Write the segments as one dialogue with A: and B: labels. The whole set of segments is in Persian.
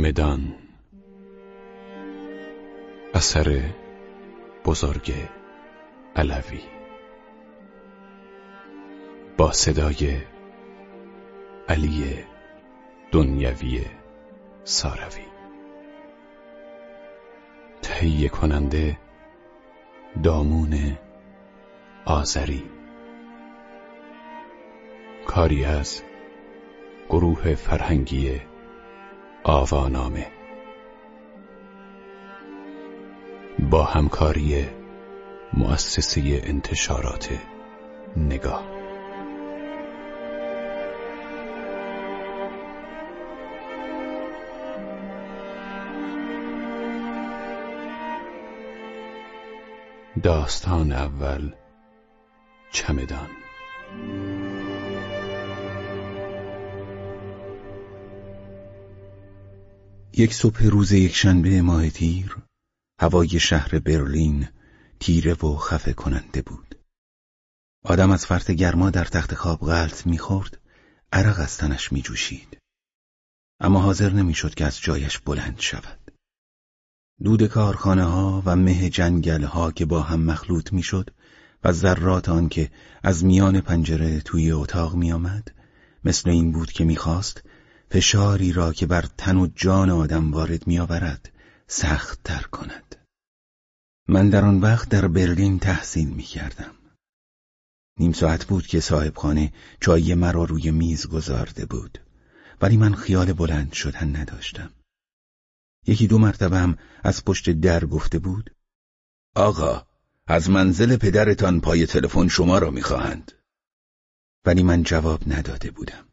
A: چمدان اثر بزرگ علوی. با صدای علی دنیوی ساروی. تهیه کننده دامون آذری. کاری از گروه فرهنگی آوانامه. با همکاری مؤسسه انتشارات نگاه. داستان اول چمدان.
B: یک صبح روز یک شنبه ماه تیر هوای شهر برلین تیره و خفه کننده بود. آدم از فرط گرما در تخت خواب غلط می‌خورد عرق از تنش میجوشید. اما حاضر نمی‌شد که از جایش بلند شود. دود کارخانه ها و مه جنگل ها که با هم مخلوط می‌شد و ذرات آن که از میان پنجره توی اتاق میآمد مثل این بود که می‌خواست فشاری را که بر تن و جان آدم وارد میآورد سخت تر کند. من در آن وقت در برلین تحصیل می کردم. نیم ساعت بود که صاحب خانه چای مرا روی میز گذارده بود. ولی من خیال بلند شدن نداشتم. یکی دو مرتبه هم از پشت در گفته بود آقا از منزل پدرتان پای تلفن شما را می‌خواهند. ولی من جواب نداده بودم.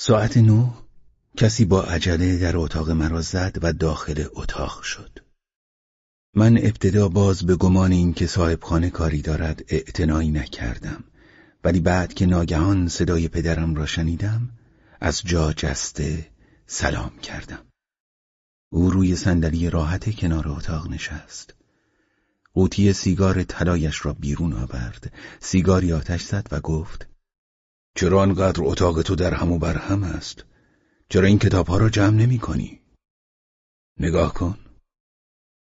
B: ساعت نو کسی با عجله در اتاق مرا زد و داخل اتاق شد. من ابتدا باز به گمان اینکه صاحب خانه کاری دارد اعتنایی نکردم ولی بعد که ناگهان صدای پدرم را شنیدم از جا جسته سلام کردم. او روی صندلی راحت کنار اتاق نشست. قوطی سیگار طلایش را بیرون آورد. سیگاری آتش زد و گفت چرا آنقدر اتاق تو در هم و بر هم است؟ چرا این کتابها را جمع نمی کنی؟ نگاه کن.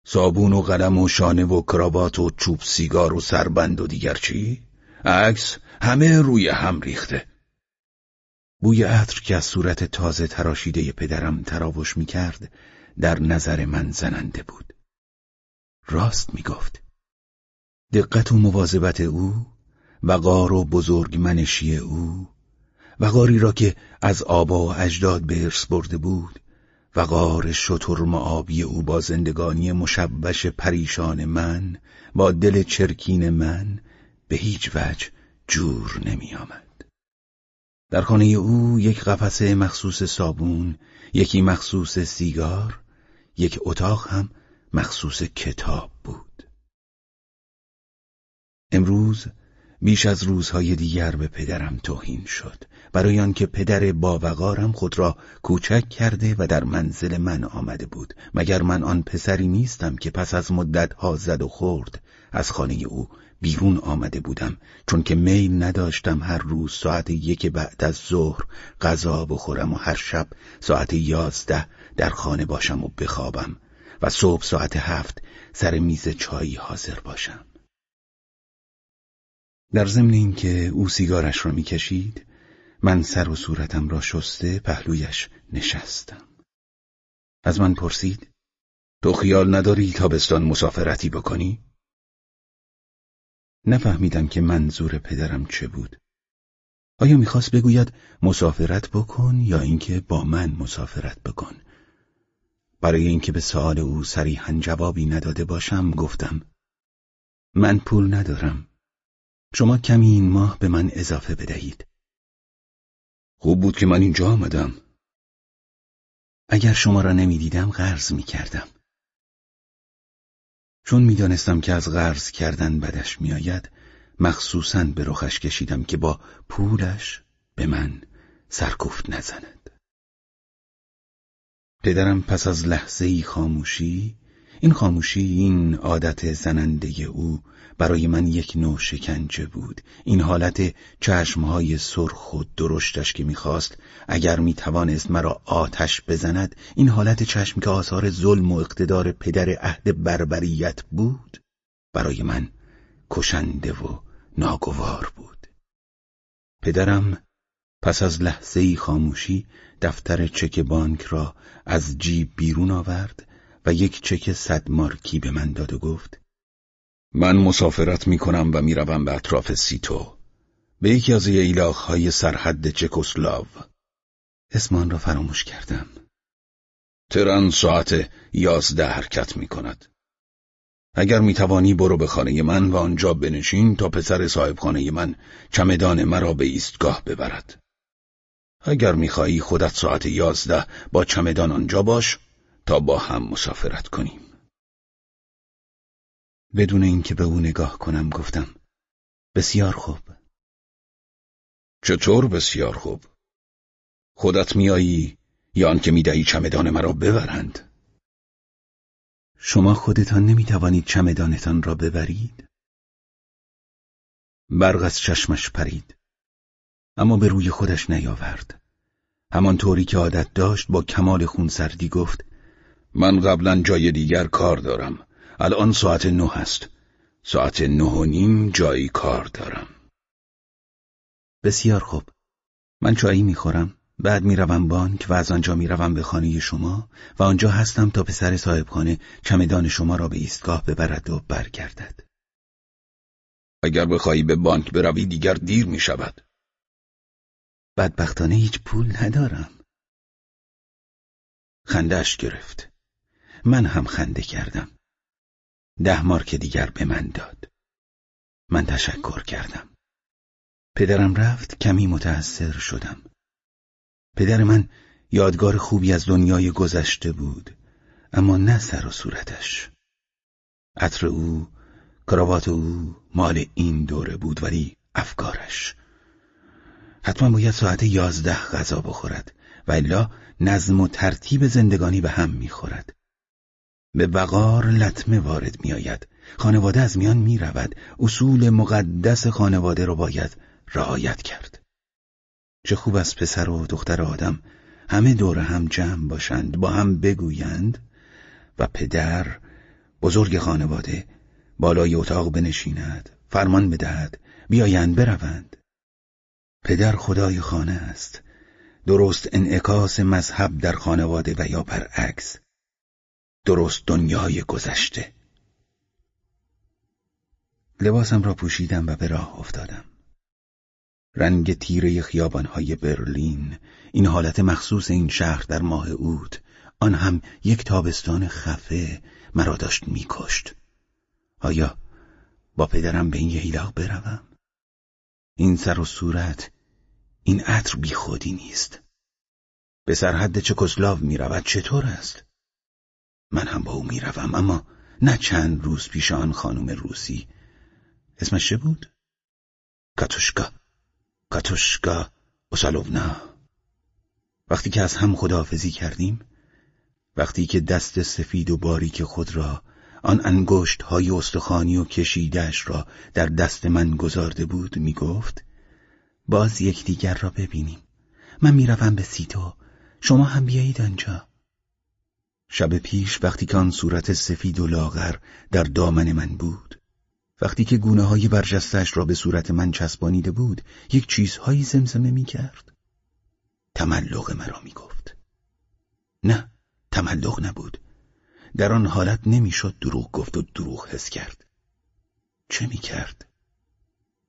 B: صابون و قلم و شانه و کراوات و چوب سیگار و سربند و دیگر چی؟ عکس همه روی هم ریخته. بوی عطر که از صورت تازه تراشیده پدرم تراوش می کرد در نظر من زننده بود. راست می گفت. دقت و مواظبت او وقار و بزرگمنشی او وقاری را که از آبا و اجداد به ارث برده بود وقار شطر معابی او با زندگانی مشبش پریشان من با دل چرکین من به هیچ وجه جور نمی آمد. در خانه او یک قفسه مخصوص صابون، یکی مخصوص سیگار، یک اتاق هم مخصوص کتاب بود. امروز بیش از روزهای دیگر به پدرم توهین شد. برای آنکه پدر باوقارم خود را کوچک کرده و در منزل من آمده بود. مگر من آن پسری نیستم که پس از مدت ها زد و خورد؟ از خانه او بیرون آمده بودم. چون که میل نداشتم هر روز ساعت یک بعد از ظهر غذا بخورم و هر شب ساعت یازده در خانه باشم و بخوابم و صبح ساعت هفت سر میز چایی حاضر باشم. در ضمن اینکه او سیگارش را می‌کشید من سر و صورتم را شسته پهلویش نشستم. از من پرسید تو خیال نداری تابستان مسافرتی بکنی؟ نفهمیدم که منظور پدرم چه بود. آیا می‌خواست بگوید مسافرت بکن یا اینکه با من مسافرت بکن؟ برای اینکه به سوال او صریحا جوابی نداده باشم گفتم من پول ندارم. شما کمی این ماه به من اضافه بدهید. خوب بود که من اینجا آمدم. اگر شما را نمی‌دیدم قرض می کردم چون می‌دانستم که از قرض کردن بدش میآید مخصوصا به رخش کشیدم که با پولش به من سرکوفت نزند. پدرم پس از لحظه ای خاموشی این خاموشی این عادت زننده او برای من یک نوع شکنجه بود. این حالت چشمهای سرخ و درشتش که می‌خواست اگر می‌توانست مرا آتش بزند این حالت چشم که آثار ظلم و اقتدار پدر عهد بربریت بود برای من کشنده و ناگوار بود. پدرم پس از لحظه خاموشی دفتر چک بانک را از جیب بیرون آورد و یک چک صد مارکی به من داد و گفت من مسافرت می کنم و می روم به اطراف سیتو به یکی از های سرحد چکسلاو. اسمان را فراموش کردم. ترن ساعت یازده حرکت می کند اگر می توانی برو به خانه من و آنجا بنشین تا پسر صاحب خانه من چمدان مرا به ایستگاه ببرد. اگر می‌خواهی خودت ساعت یازده با چمدان آنجا باش تا با هم مسافرت کنیم. بدون اینکه به او نگاه کنم گفتم بسیار خوب. چطور بسیار خوب؟ خودت میایی یا آنکه می‌دهی چمدان مرا ببرند؟ شما خودتان نمی‌توانید چمدانتان را ببرید؟ برق از چشمش پرید اما به روی خودش نیاورد. همانطوری که عادت داشت با کمال خونسردی گفت من قبلا جای دیگر کار دارم. الان ساعت نه است ساعت نه و نیم جایی کار دارم. بسیار خوب. من چایی می‌خورم. بعد می‌روم بانک و از آنجا می‌روم به خانه شما و آنجا هستم تا پسر صاحبخانه چمدان شما را به ایستگاه ببرد و برگردد. اگر بخواهی به بانک بروی دیگر دیر می شود بدبختانه هیچ پول ندارم. خندش گرفت. من هم خنده کردم. ده مارک دیگر به من داد. من تشکر کردم. پدرم رفت کمی متأثر شدم. پدر من یادگار خوبی از دنیای گذشته بود اما نه سر و صورتش. عطر او کراوات او مال این دوره بود ولی افکارش. حتما باید ساعت یازده غذا بخورد و الا نظم و ترتیب زندگانی به هم می‌خورد. به وقار لطمه وارد میآید. خانواده از میان می رود اصول مقدس خانواده را باید رعایت کرد. چه خوب از پسر و دختر آدم. همه دور هم جمع باشند با هم بگویند و پدر بزرگ خانواده بالای اتاق بنشیند فرمان بدهد بیایند بروند. پدر خدای خانه است. درست انعکاس مذهب در خانواده و یا برعکس. درست دنیای گذشته لباسم را پوشیدم و به راه افتادم رنگ تیره خیابانهای برلین این حالت مخصوص این شهر در ماه اوت آن هم یک تابستان خفه مرا داشت میکشت آیا با پدرم به این یهیلاق بروم؟ این سر و صورت این عطر بی خودی نیست به سرحد چکسلاو می رود چطور است؟ من هم با او می روم اما نه چند روز پیش آن خانم روسی. اسمش چه بود؟ کاتوشکا. کاتوشکا اوسالوونا. وقتی که از هم خداحافظی کردیم وقتی که دست سفید و باریک خود را آن انگشت های استخوانی و کشیدش را در دست من گذارده بود می گفت باز یکدیگر را ببینیم. من می‌روم به سیتو. شما هم بیایید آنجا. شب پیش وقتی که آن صورت سفید و لاغر در دامن من بود وقتی که گونه های برجستش را به صورت من چسبانیده بود یک چیزهایی زمزمه می کرد تملق مرا می گفت نه تملق نبود. در آن حالت نمی‌شد دروغ گفت و دروغ حس کرد. چه می کرد؟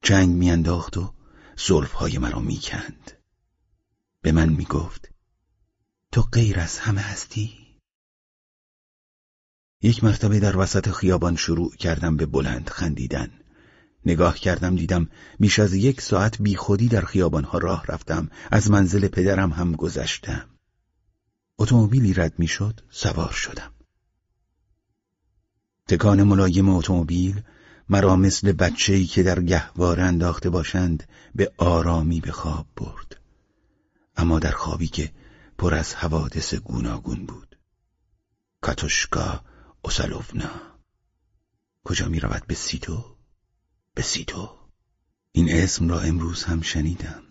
B: جنگ میانداخت و های مرا می‌کند. به من می‌گفت تو غیر از همه هستی؟ یک مرتبه در وسط خیابان شروع کردم به بلند خندیدن. نگاه کردم دیدم بیش از یک ساعت بی خودی در خیابانها راه رفتم. از منزل پدرم هم گذشتم. اتومبیلی رد می‌شد سوار شدم. تکان ملایم اتومبیل مرا مثل بچه‌ای که در گهواره انداخته باشند به آرامی به خواب برد. اما در خوابی که پر از حوادث گوناگون بود. کاتوشکا اوسالوونا کجا می رود به سیتو؟ به سیتو. این اسم را امروز هم شنیدم.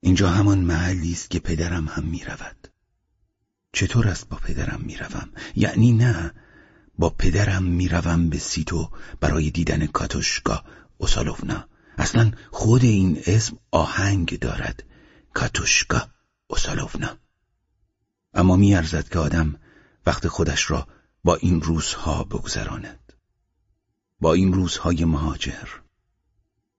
B: اینجا همان محلی است که پدرم هم می رود چطور است با پدرم می روم؟ یعنی نه با پدرم می روم به سیتو برای دیدن کاتوشکا اوسالوونا اصلا خود این اسم آهنگ دارد کاتوشکا اوسالوونا اما میارزد که آدم وقت خودش را با این روزها بگذراند. با این روزهای مهاجر.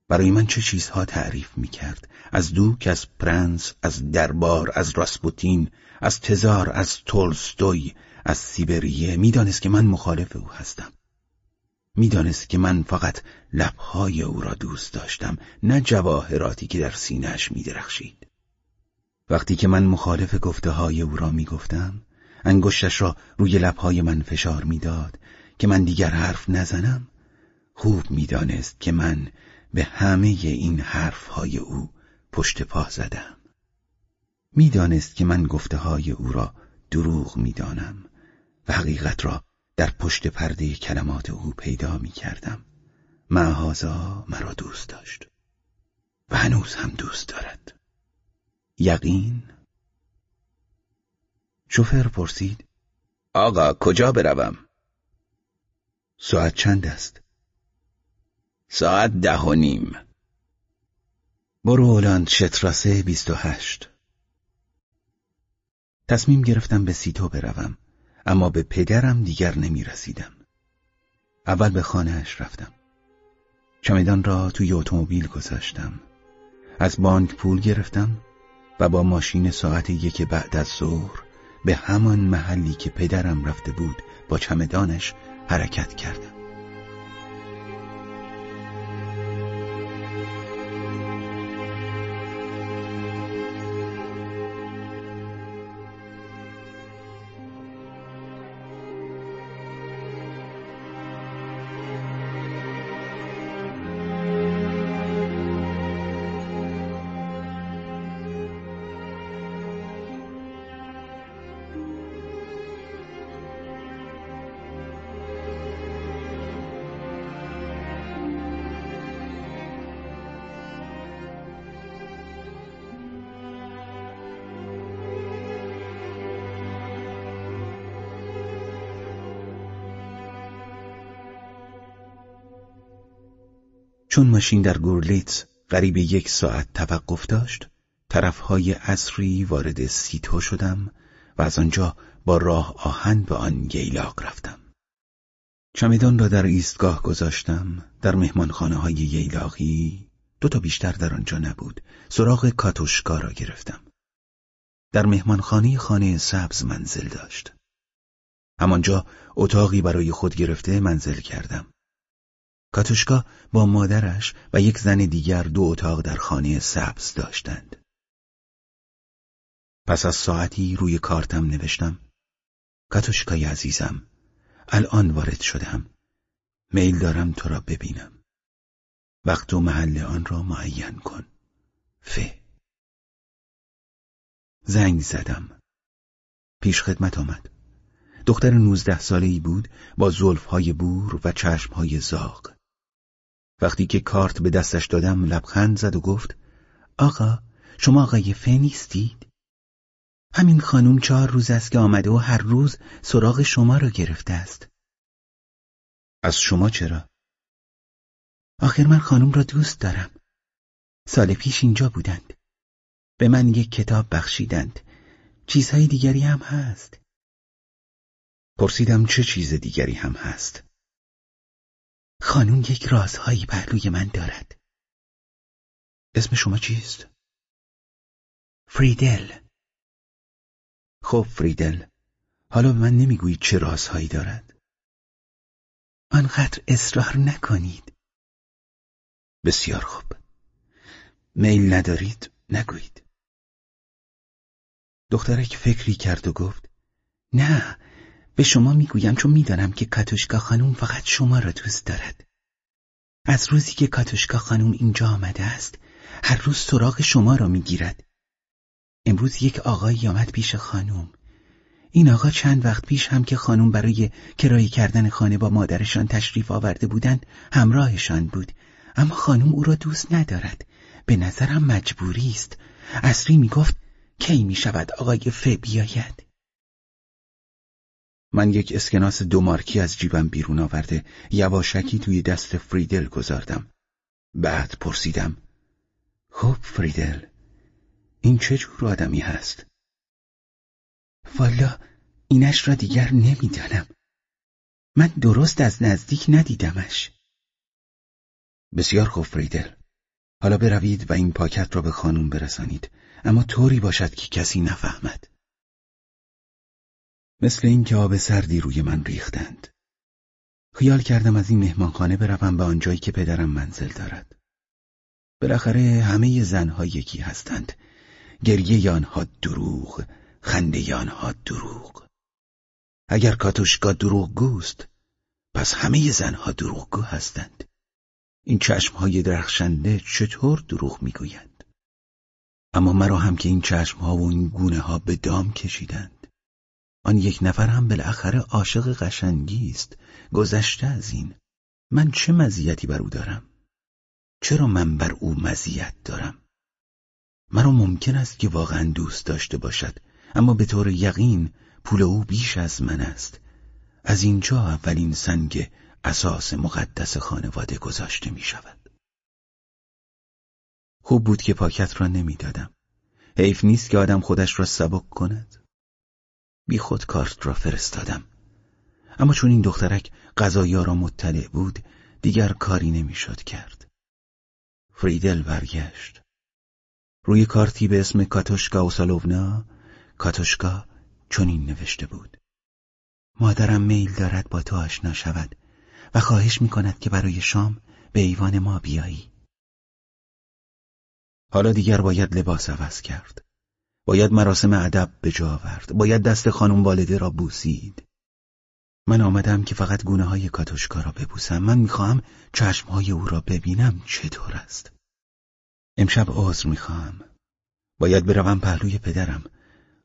B: برای من چه چیزها تعریف می کرد از دوک از پرنس از دربار از راسپوتین از تزار از تولستوی از سیبریه. می‌دانست که من مخالف او هستم. می‌دانست که من فقط لبهای او را دوست داشتم نه جواهراتی که در سینهش میدرخشید. وقتی که من مخالف گفته های او را می‌گفتم انگشتش را روی لبهای من فشار می‌داد که من دیگر حرف نزنم. خوب می‌دانست که من به همه این حرفهای او پشت پا زدم. می‌دانست که من گفته های او را دروغ می‌دانم و حقیقت را در پشت پرده کلمات او پیدا می کردم معهازا مرا دوست داشت و هنوز هم دوست دارد. یقین شوفر پرسید آقا کجا بروم؟ ساعت چند است؟ ساعت ده و نیم برو اولند شتراسه بیست و هشت تصمیم گرفتم به سیتو بروم اما به پدرم دیگر نمی رسیدم. اول به خانهاش رفتم. چمدان را توی اتومبیل گذاشتم. از بانک پول گرفتم و با ماشین ساعت یک بعد از ظهر به همان محلی که پدرم رفته بود با چمدانش حرکت کردم. چون ماشین در گورلیتس قریب یک ساعت توقف داشت طرفهای اصری وارد سیتو شدم و از آنجا با راه آهن به آن ییلاق رفتم. چمدان را در ایستگاه گذاشتم در مهمانخانه های ییلاقی دو تا بیشتر در آنجا نبود سراغ کاتوشکا را گرفتم. در مهمانخانه خانه سبز منزل داشت. همانجا اتاقی برای خود گرفته منزل کردم. کاتوشکا با مادرش و یک زن دیگر دو اتاق در خانه سبز داشتند. پس از ساعتی روی کارتم نوشتم کاتوشکای عزیزم الان وارد شدم. میل دارم تو را ببینم. وقت و محل آن را معین کن. ف زنگ زدم. پیش خدمت آمد. دختر نوزده ساله ای بود با زلفهای بور و چشمهای زاغ. وقتی که کارت به دستش دادم لبخند زد و گفت آقا شما آقای فه نیستید؟ همین خانوم چهار روز است که آمده و هر روز سراغ شما را گرفته است. از شما چرا؟ آخر من خانوم را دوست دارم. سال پیش اینجا بودند. به من یک کتاب بخشیدند. چیزهای دیگری هم هست. پرسیدم چه چیز دیگری هم هست؟ خانون یک رازهایی پهلوی من دارد. اسم شما چیست؟ فریدل. خب فریدل حالا به من نمی‌گویید چه رازهایی دارد. آنقدر اصرار نکنید. بسیار خوب. میل ندارید نگویید. دخترک فکری کرد و گفت نه به شما می‌گویم چون می‌دانم که کاتوشکا خانوم فقط شما را دوست دارد. از روزی که کاتوشکا خانوم اینجا آمده است هر روز سراغ شما را می‌گیرد. امروز یک آقایی آمد پیش خانوم. این آقا چند وقت پیش هم که خانم برای کرایه کردن خانه با مادرشان تشریف آورده بودند همراهشان بود. اما خانم او را دوست ندارد. به نظرم مجبوری است. اصری می‌گفت کی می شود آقای ف بیاید؟ من یک اسکناس دو مارکی از جیبم بیرون آورده یواشکی توی دست فریدل گذاردم. بعد پرسیدم خب فریدل این چه جور آدمی هست؟ والا اینش را دیگر نمی‌دانم. من درست از نزدیک ندیدمش. بسیار خوب فریدل. حالا بروید و این پاکت را به خانم برسانید اما طوری باشد که کسی نفهمد. مثل اینکه آب سردی روی من ریختند. خیال کردم از این مهمانخانه بروم به آنجایی که پدرم منزل دارد. بالاخره همه زنها یکی هستند. گریه آنها دروغ خنده آنها دروغ. اگر کاتوشکا دروغ گوست پس همه زنها دروغگو هستند. این چشمهای درخشنده چطور دروغ می‌گویند؟ اما مرا هم که این چشمها و این گونه ها به دام کشیدند. آن یک نفر هم بالاخره عاشق قشنگی است گذشته از این. من چه مزیتی بر او دارم؟ چرا من بر او مزیت دارم؟ مرا ممکن است که واقعا دوست داشته باشد اما به طور یقین پول او بیش از من است. از اینجا اولین سنگ اساس مقدس خانواده گذاشته می شود. خوب بود که پاکت را نمی‌دادم. حیف نیست که آدم خودش را سبک کند. بی خود کارت را فرستادم. اما چون این دخترک غذایا را مطلع بود دیگر کاری نمی‌شد کرد. فریدل برگشت. روی کارتی به اسم کاتوشکا اوسالوونا کاتوشکا چنین نوشته بود. مادرم میل دارد با تو آشنا شود و خواهش می کند که برای شام به ایوان ما بیایی. حالا دیگر باید لباس عوض کرد. باید مراسم ادب به جا آورد. باید دست خانم والده را بوسید. من آمدم که فقط گونه های کاتوشکا را ببوسم. من می‌خواهم چشم های او را ببینم چطور است. امشب عذر می‌خواهم. باید بروم پهلوی پدرم.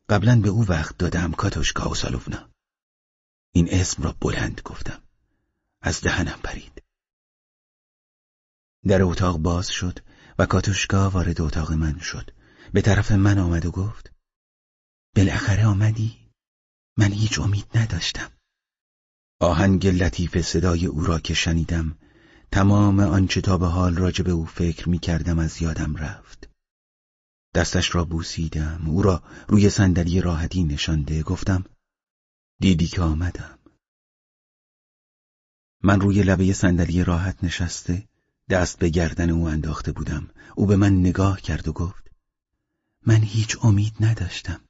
B: قبلا به او وقت دادم کاتوشکا و سالوونا. این اسم را بلند گفتم. از دهنم پرید. در اتاق باز شد و کاتوشکا وارد اتاق من شد. به طرف من آمد و گفت بالاخره آمدی؟ من هیچ امید نداشتم. آهنگ لطیف صدای او را که شنیدم تمام آنچه تا به حال راجع به او فکر می کردم از یادم رفت. دستش را بوسیدم او را روی صندلی راحتی نشانده. گفتم دیدی که آمدم. من روی لبه صندلی راحت نشسته دست به گردن او انداخته بودم. او به من نگاه کرد و گفت من هیچ امید نداشتم.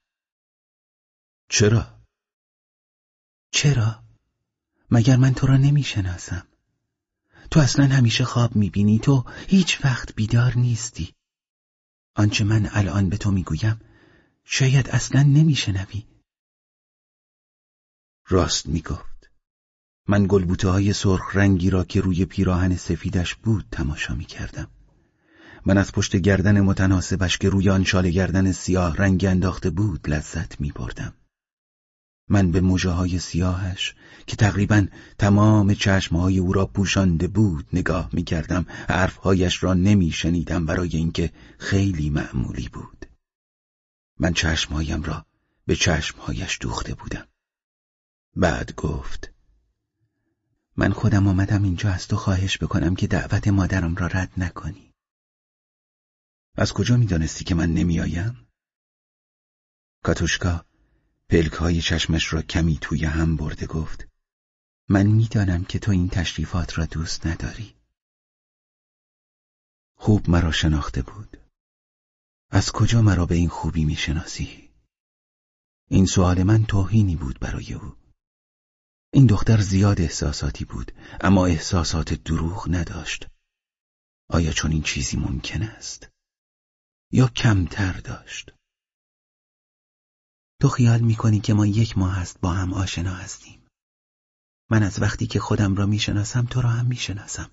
B: چرا؟ چرا؟ مگر من تو را نمی‌شناسم. تو اصلا همیشه خواب می‌بینی. تو هیچ وقت بیدار نیستی. آنچه من الان به تو می‌گویم شاید اصلا نمیشنوی. راست می‌گفت. من گلبوته های سرخ رنگی را که روی پیراهن سفیدش بود تماشا می‌کردم. من از پشت گردن متناسبش که روی آن شال گردن سیاه رنگ انداخته بود لذت میبردم. من به موجه های سیاهش که تقریبا تمام چشمهای او را پوشانده بود نگاه می کردم حرفهایش را نمی شنیدم برای اینکه خیلی معمولی بود. من چشمهایم را به چشمهایش دوخته بودم. بعد گفت من خودم آمدم اینجا از تو خواهش بکنم که دعوت مادرم را رد نکنی. از کجا می دانستی که من نمی آیم؟ کاتوشکا پلک های چشمش را کمی توی هم برده گفت من می‌دانم که تو این تشریفات را دوست نداری. خوب مرا شناخته بود. از کجا مرا به این خوبی می‌شناسی؟ این سوال من توهینی بود برای او. این دختر زیاد احساساتی بود اما احساسات دروغ نداشت. آیا چون این چیزی ممکن است؟ یا کمتر داشت. تو خیال می‌کنی که ما یک ماه است با هم آشنا هستیم. من از وقتی که خودم را می‌شناسم تو را هم می‌شناسم.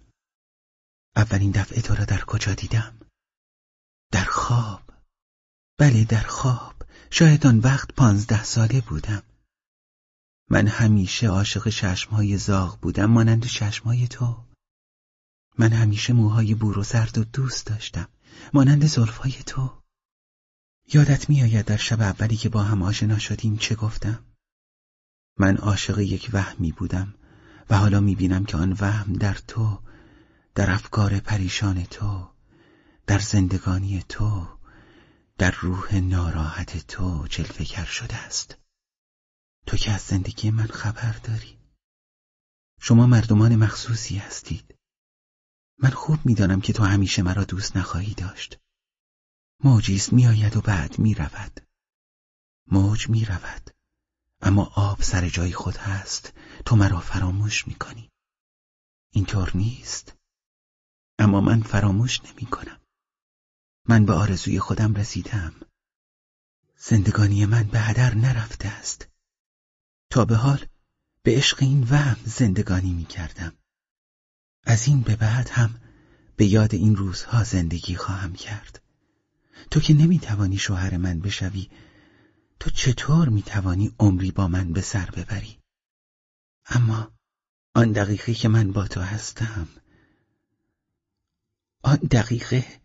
B: اولین دفعه تو را در کجا دیدم؟ در خواب. بله در خواب. شاید آن وقت پانزده ساله بودم. من همیشه عاشق چشمهای زاغ بودم مانند چشمهای تو. من همیشه موهای بور و زرد و دوست داشتم. مانند زلفهای تو. یادت میآید در شب اولی که با هم آشنا شدیم چه گفتم؟ من عاشق یک وهمی بودم و حالا می‌بینم که آن وهم در تو در افکار پریشان تو در زندگانی تو در روح ناراحت تو جلوگر شده است. تو که از زندگی من خبر داری. شما مردمان مخصوصی هستید. من خوب می‌دانم که تو همیشه مرا دوست نخواهی داشت. موجیست میآید و بعد می‌رود. موج می‌رود. اما آب سر جای خود هست. تو مرا فراموش می‌کنی. اینطور نیست. اما من فراموش نمی کنم من به آرزوی خودم رسیدم. زندگانی من به هدر نرفته است. تا به حال به عشق این وهم زندگانی می کردم از این به بعد هم به یاد این روزها زندگی خواهم کرد. تو که نمی توانی شوهر من بشوی تو چطور می توانی عمری با من به سر ببری؟ اما آن دقیقه که من با تو هستم آن دقیقه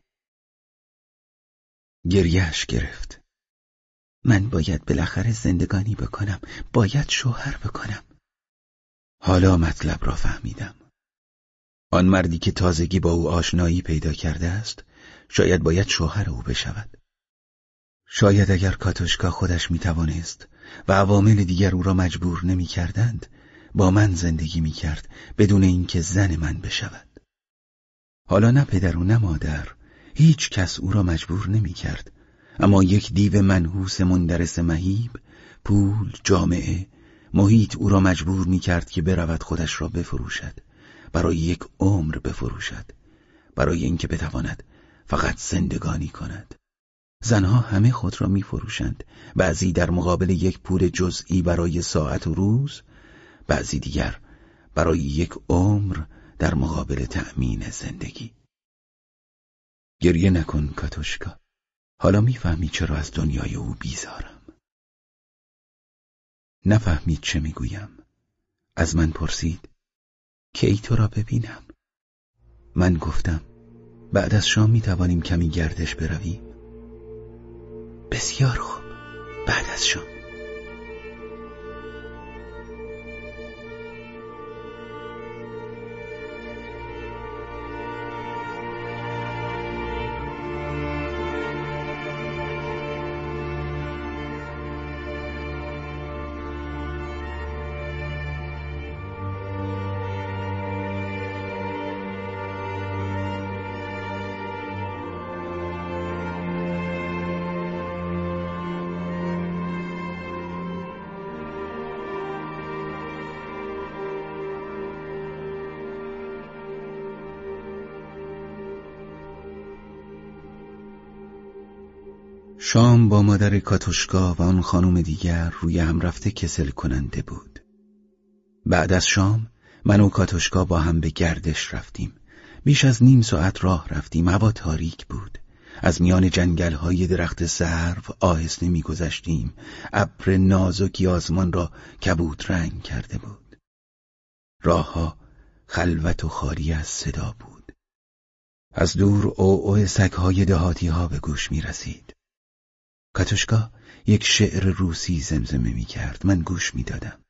B: گریهش گرفت. من باید بالاخره زندگانی بکنم باید شوهر بکنم. حالا مطلب را فهمیدم. آن مردی که تازگی با او آشنایی پیدا کرده است شاید باید شوهر او بشود. شاید اگر کاتوشکا خودش می توانست و عوامل دیگر او را مجبور نمی کردند با من زندگی می کرد بدون اینکه زن من بشود. حالا نه پدر و نه مادر هیچ کس او را مجبور نمی کرد اما یک دیو منحوس مندرس مهیب پول جامعه محیط او را مجبور می کرد که برود خودش را بفروشد. برای یک عمر بفروشد. برای اینکه بتواند فقط زندگانی کند. زنها همه خود را می فروشند بعضی در مقابل یک پول جزئی برای ساعت و روز بعضی دیگر برای یک عمر در مقابل تأمین زندگی. گریه نکن کاتوشکا. حالا می‌فهمی چرا از دنیای او بیزارم. نفهمید چه می‌گویم. از من پرسید کی تو را ببینم. من گفتم بعد از شام می توانیم کمی گردش برویم؟ بسیار خوب. بعد از شام. شام با مادر کاتوشکا و آن خانم دیگر روی هم رفته کسل کننده بود. بعد از شام من و کاتوشکا با هم به گردش رفتیم. بیش از نیم ساعت راه رفتیم. هوا تاریک بود. از میان جنگل های درخت سرو آهسته میگذشتیم. ابر نازکی آسمان را کبود رنگ کرده بود. راهها خلوت و خالی از صدا بود. از دور او او سگهای دهاتی ها به گوش می رسید کاتوشکا یک شعر روسی زمزمه می کرد من گوش می دادم.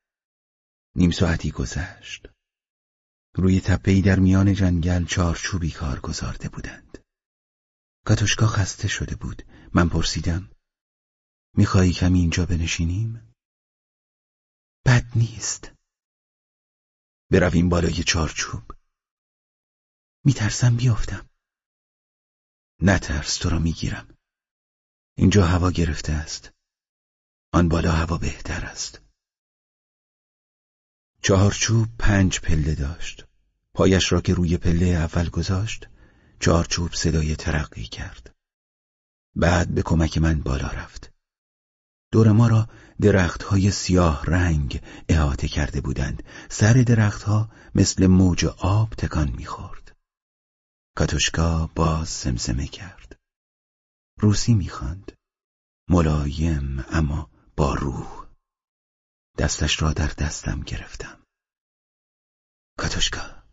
B: نیم ساعتی گذشت. روی تپهای در میان جنگل چارچوبی کار گذارده بودند. کاتوشکا خسته شده بود. من پرسیدم می‌خواهی کمی اینجا بنشینیم؟ بد نیست. برویم بالای چارچوب. میترسم بیافتم. نترس تو را می‌گیرم. اینجا هوا گرفته است. آن بالا هوا بهتر است. چهارچوب پنج پله داشت. پایش را که روی پله اول گذاشت چهارچوب صدای ترقی کرد. بعد به کمک من بالا رفت. دور ما را درختهای سیاه رنگ احاطه کرده بودند. سر درختها مثل موج آب تکان می‌خورد. کاتوشکا باز زمزمه کرد. روسی می‌خواند. ملایم اما با روح. دستش را در دستم گرفتم. کاتوشکا.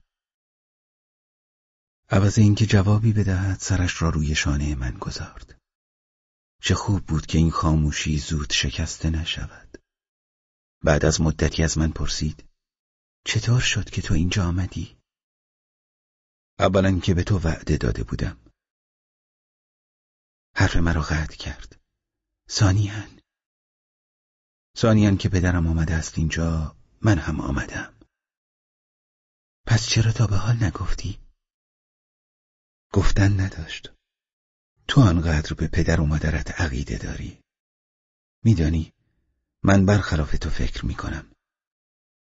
B: عوض اینکه جوابی بدهد سرش را روی شانه من گذارد. چه خوب بود که این خاموشی زود شکسته نشود. بعد از مدتی از من پرسید چطور شد که تو اینجا آمدی؟ اولا که به تو وعده داده بودم. حرف مرا قطع کرد. ثانیان ثانیان که پدرم آمده است اینجا من هم آمدم. پس چرا تا به حال نگفتی؟ گفتن نداشت. تو آنقدر به پدر و مادرت عقیده داری. میدانی من برخلاف تو فکر می‌کنم.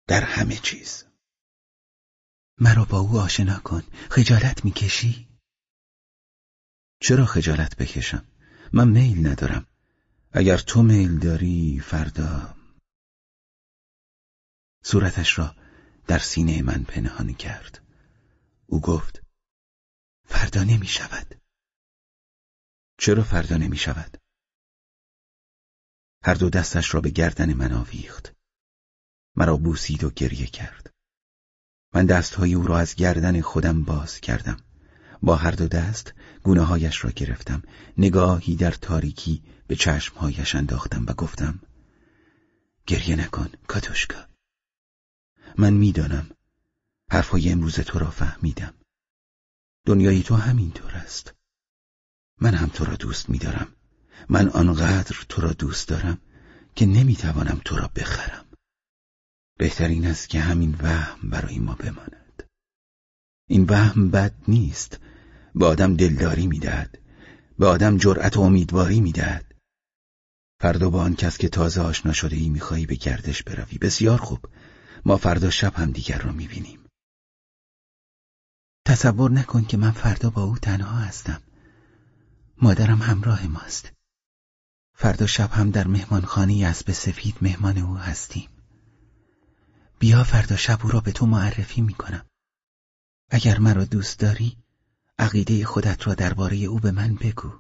B: در همه چیز. مرا با او آشنا کن. خجالت می‌کشی؟ چرا خجالت بکشم؟ من میل ندارم. اگر تو میل داری فردا. صورتش را در سینه من پنهان کرد. او گفت فردا نمی شود. چرا فردا نمی شود؟ هر دو دستش را به گردن من آویخت. مرا بوسید و گریه کرد. من دستهای او را از گردن خودم باز کردم. با هر دو دست گونه هایش را گرفتم. نگاهی در تاریکی به چشمهایش انداختم و گفتم گریه نکن کاتوشکا. من می‌دانم حرفهای امروز تو را فهمیدم. دنیای تو همینطور است. من هم تو را دوست میدارم. من آنقدر تو را دوست دارم که نمی‌توانم تو را بخرم. بهترین است که همین وهم برای ما بماند. این وهم بد نیست. به آدم دلداری می‌دهد. به آدم جرأت و امیدواری می‌دهد. فردا با آن کس که تازه آشنا شده ای می‌خواهی به گردش بروی. بسیار خوب. ما فردا شب هم دیگر را می‌بینیم. تصور نکن که من فردا با او تنها هستم. مادرم همراه ماست. فردا شب هم در مهمانخانه اسب سفید مهمان او هستیم. بیا فردا شب او را به تو معرفی می‌کنم. اگر مرا دوست داری عقیده خودت را درباره او به من بگو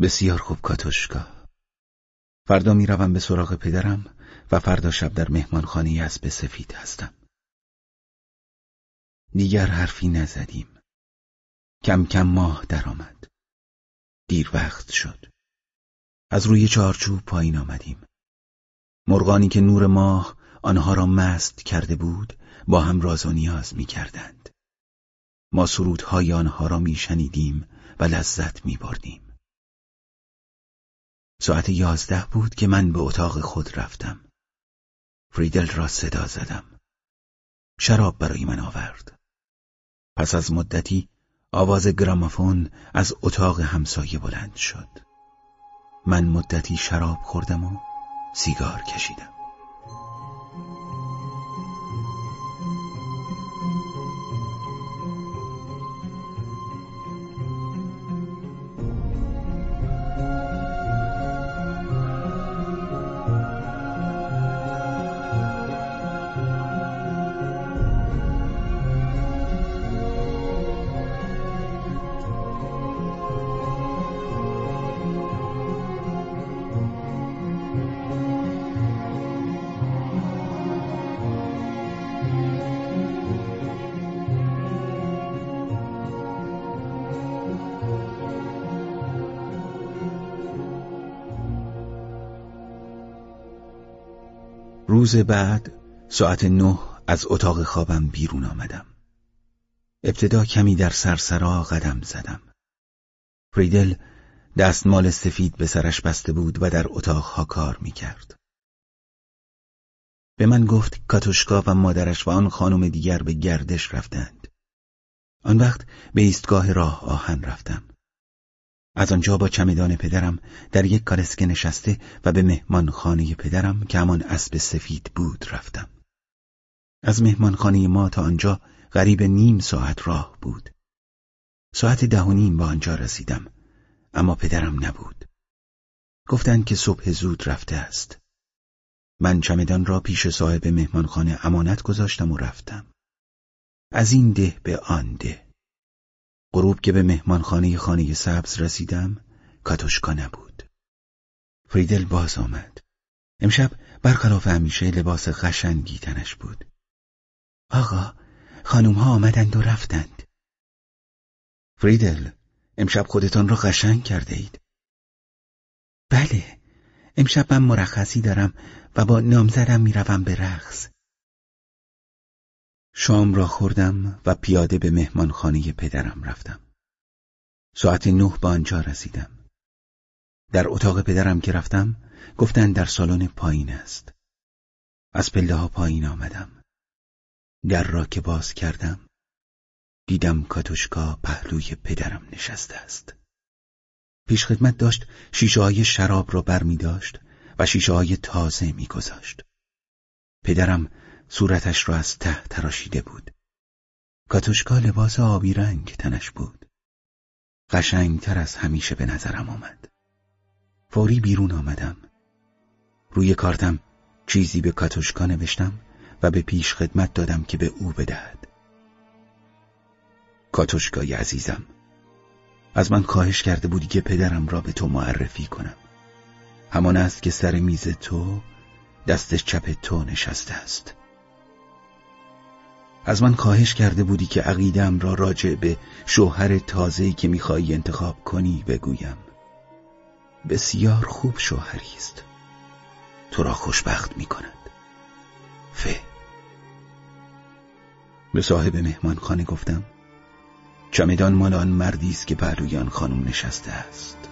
B: بسیار خوب کاتوشکا فردا می‌روم به سراغ پدرم و فردا شب در مهمانخانه اسب سفید هستم دیگر حرفی نزدیم کم کم ماه درآمد. دیر وقت شد. از روی چارچوب پایین آمدیم. مرغانی که نور ماه آنها را مست کرده بود با هم راز و نیاز می کردند. ما سرودهای آنها را می شنیدیم و لذت می بردیم. ساعت یازده بود که من به اتاق خود رفتم. فریدل را صدا زدم. شراب برای من آورد. پس از مدتی آواز گرامافون از اتاق همسایه بلند شد من مدتی شراب خوردم و سیگار کشیدم روز بعد ساعت نه از اتاق خوابم بیرون آمدم. ابتدا کمی در سرسرا قدم زدم. فریدل دستمال سفید به سرش بسته بود و در اتاقها کار می کرد. به من گفت کاتوشکا و مادرش و آن خانم دیگر به گردش رفتند. آن وقت به ایستگاه راه آهن رفتم. از آنجا با چمدان پدرم در یک کالسکه نشسته و به مهمان خانه پدرم که همان اسب سفید بود رفتم. از مهمانخانه ما تا آنجا قریب نیم ساعت راه بود. ساعت ده و نیم به آنجا رسیدم اما پدرم نبود. گفتند که صبح زود رفته است. من چمدان را پیش صاحب مهمانخانه امانت گذاشتم و رفتم. از این ده به آن ده. غروب که به مهمانخانه خانه سبز رسیدم کاتوشکا نبود. فریدل باز آمد. امشب برخلاف همیشه لباس قشنگی تنش بود. آقا خانوم ها آمدند و رفتند. فریدل امشب خودتان را قشنگ کرده اید. بله امشب من مرخصی دارم و با نامزدم می‌روم به رقص. شام را خوردم و پیاده به مهمانخانه پدرم رفتم. ساعت نه به آنجا رسیدم. در اتاق پدرم که رفتم گفتند در سالن پایین است. از پله ها پایین آمدم. در را که باز کردم دیدم کاتوشکا پهلوی پدرم نشسته است. پیش خدمت داشت شیشه های شراب را بر می داشت و شیشه های تازه می گذاشت. پدرم صورتش را از ته تراشیده بود. کاتوشکا لباس آبی رنگ تنش بود. قشنگتر از همیشه به نظرم آمد. فوری بیرون آمدم. روی کارتم چیزی به کاتوشکا نوشتم و به پیش خدمت دادم که به او بدهد. کاتوشکای عزیزم از من خواهش کرده بودی که پدرم را به تو معرفی کنم. همان است که سر میز تو دست چپ تو نشسته است. از من خواهش کرده بودی که عقیدم را راجع به شوهر تازه‌ای که می‌خواهی انتخاب کنی بگویم. بسیار خوب شوهری است. تو را خوشبخت می کند ف به صاحب مهمان خانه گفتم چمدان مال آن مردی است که پهلوی آن خانم نشسته است.